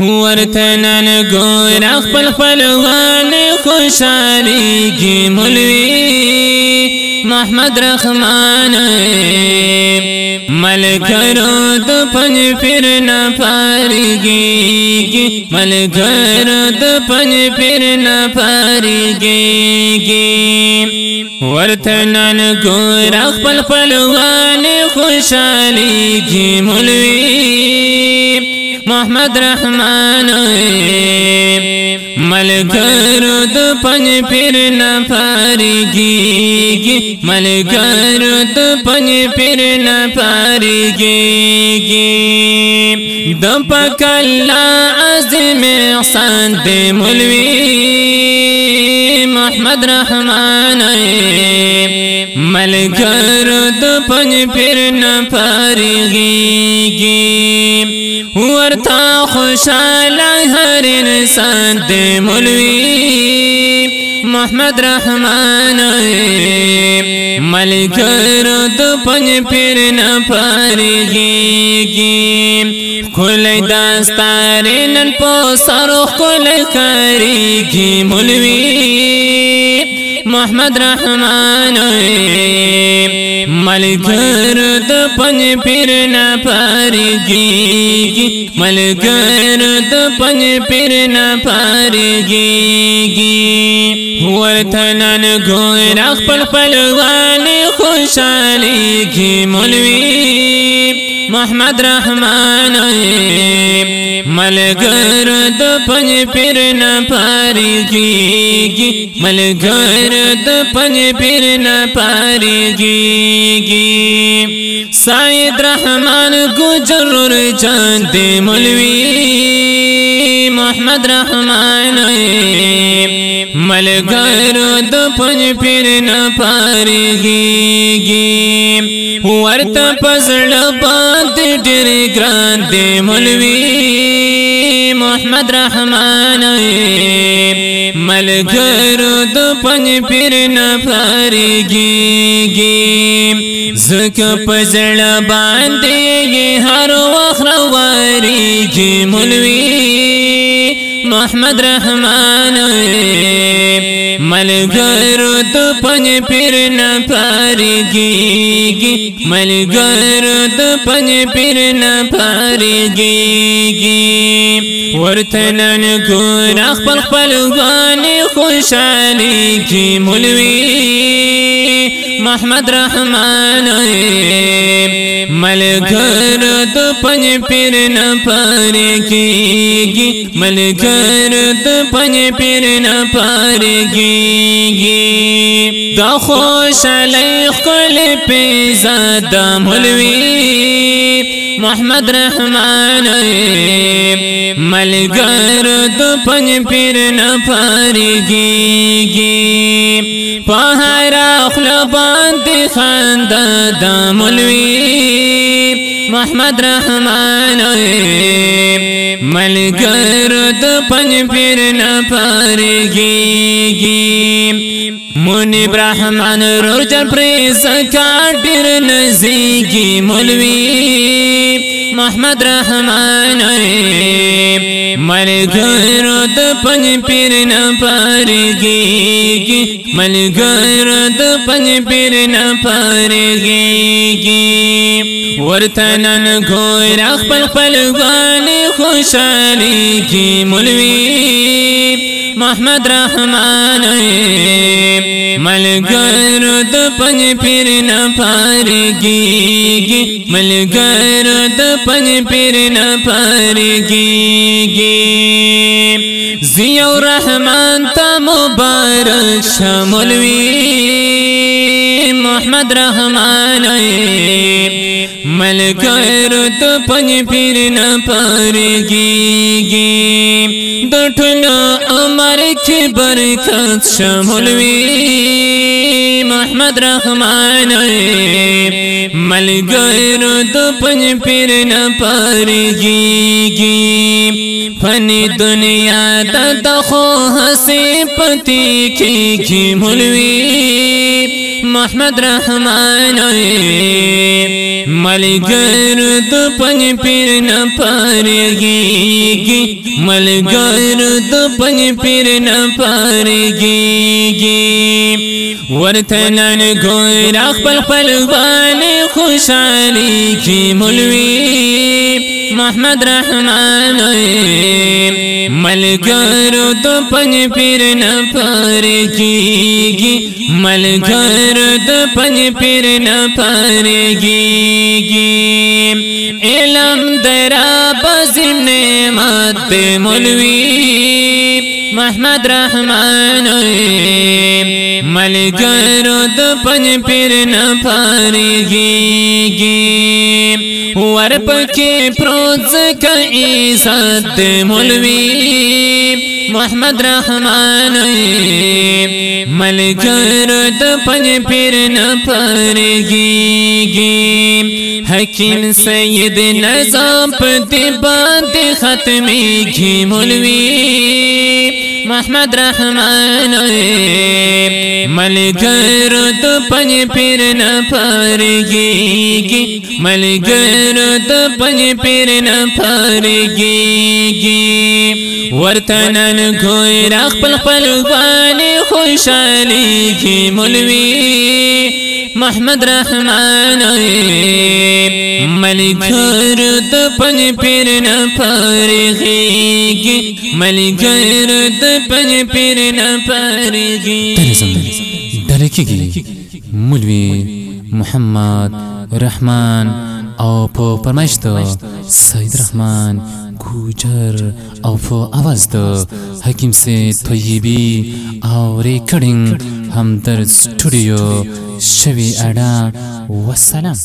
ورتنن گور خپل خپلوان خوشالی کی ملوی محمد رحمان. مل کرو تو پنج پھر نہ پاری گی مل کرو تو پنج پھر نہ پاری گی ورتنن گور خپل خپلوان خوشالی کی ملوی محمد رحمان مل کر دو پنج پھر نہ پاری گی۔ مل دو پنج پھر نہ پاری گی۔ دپ کلا عظیم احسان دے ملوی محمد رحمان مل کر دو پنج پھر نہ پاری گی ورتا خوشحال ہر انسان دے ملوی محمد رحمان مل کر تو پنج پھر نہ پاری گی۔ کھل دستار نن پو سرو کھل کری گی ملوی محمد رحمان مل کر تو پنج پھر نہ پاری گی مل کر تو پنج پھر نہ پاری گی ورتنن گور خپل پلوان خوشالی کی ملوی محمد رحمان مل کر تو پنج پھر نہ پاری گی مل کر تو پنج پھر نہ پاری گی سائد رحمان گجر چاند ملوی محمد رحمان مل کر تو پنج پھر نہ پاری گی ورت پسڑ بات ڈر گراند ملوی محمد رحمان مل کر تو پنج پھر نہ پاری گی۔ زک پسڑ باندھے یہ ہر وخر واری کی ملوی محمد رحمان مل گر تو پنج پھر نہ پاری گی مل گر تو پنج پھر نہ پاری گی۔ ورتنن گور اخبر پلوان خوشالی کی ملوی محمد رحمان مل گھر تو پنج پھر نہ کی گی مل گھر تو پنج پھر نہ کی گی دا خوش علی کل پہ زیادہ ملوی محمد رحمان مل گر تو پنج پھر نہ پاری گی پہارا خلبان خاند دا ملوی محمد رحمان مل گر تو پنج پھر نہ پاری گی منی برحمان روجر پریس کاٹر نزیگی ملوی محمد رحمان مل گر پنج پھر نہ پاری گی مل گر تو پنج پھر نہ پاری گی ورتنن گور اخبل پلوان خوشالی کی ملوی محمد رحمان مل گر تو پھر نہ پاری گی۔ مل گر تو پھر نہ پاری گی۔ ضیاء الرحمن تا مبارک شملوی محمد رحمان مل کر تو پھر نہ پاری گی۔ دٹھنا کی برکت شمولوی محمد رحمان ملگر تو پنج پھر نہ پاری گی فنی دنیا تخو ہنسی پتی کی کی ملوی محمد رحمان مل گرد پن پیر نہ پارے گی مل گرد پن پیر نہ پارے گی ورتنان گویرا خپل خپل بانی خوشحالی کی ملوی۔ محمد رحمان مل گھر تو پنج پیر نہ پار کی گی مل تو پنج پیر نہ پار گی گی علم درا بزم نے مات ملوی محمد رحمان مل گھر تو پنج پیر نہ پار گی۔ گی ورپ کے پروز کا عزت مولوی۔ محمد رحمان مل گرد پن پھر نہ پر گی۔ گی حکیم سید نظام پتی بات ختمی گھی مولوی۔ محمد رحمان مل گھر تو پنج پھر نہ پار گی مل گھر تو پنج پھر نہ پار گی ورتنن گوئی رخ پل پل پانی خوشحالی کی ملوی محمد رحمان ملی گھر تو پیر نہ گی ملی گھر تو پنج پیر نہ گی ڈرکی گی ملوی محمد رحمان او پو پرمائش دو سید رحمان گوجر او آواز دو، حکیم سے طیبی او ریکارڈنگ ہم در سٹوڈیو شوی اڈا، وسلام۔